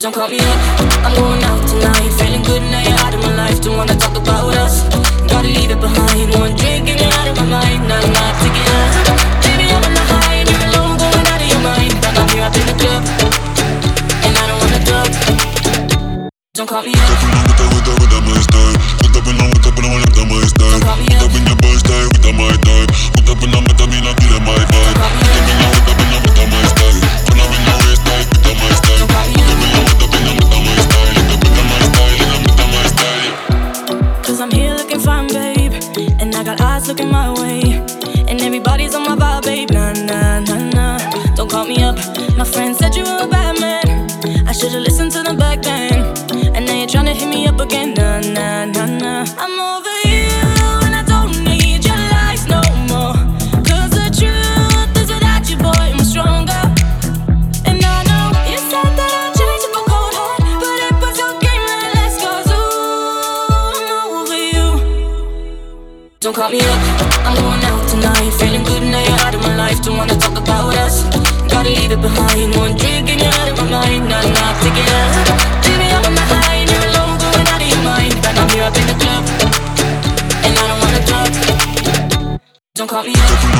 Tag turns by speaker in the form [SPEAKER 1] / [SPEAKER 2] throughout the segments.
[SPEAKER 1] Don't call me up, I'm going out tonight. Feeling good now you're out of my life. Don't wanna talk about us. Gotta leave it behind. One drink and you're out of my mind. Not to get us. Baby, I'm on the high and you're alone, going out of your mind. But I'm here up in the club, and I don't wanna talk. Don't call me up, looking my way. And everybody's on my vibe, babe. Nah, nah, nah, nah. Don't call me up. My friend said you were a bad man. I should've listened to them back then. Don't call me up, I'm going out tonight. Feeling good now you're out of my life. Don't wanna talk about us. Gotta leave it behind. One drink and you're out of my mind. Not enough to get us. Baby, I'm on the high and you're alone, going out of your mind. But I'm here up in the club, and I don't wanna talk. Don't call me up,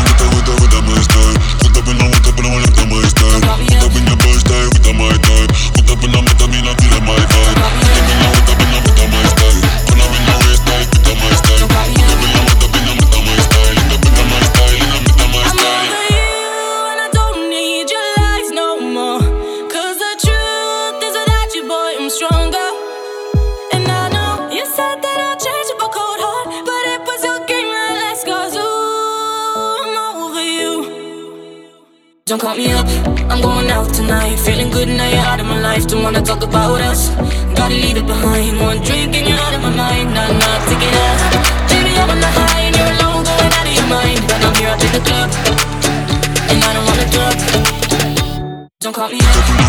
[SPEAKER 1] Don't call me up, I'm going out tonight. Feeling good now you're out of my life. Don't wanna talk about us. Gotta leave it behind. One drink and you're out of my mind. Not enough to get us. Baby, I'm on the high and you're alone, going out of your mind. But I'm here up in the club, and I don't wanna talk. Don't call me up.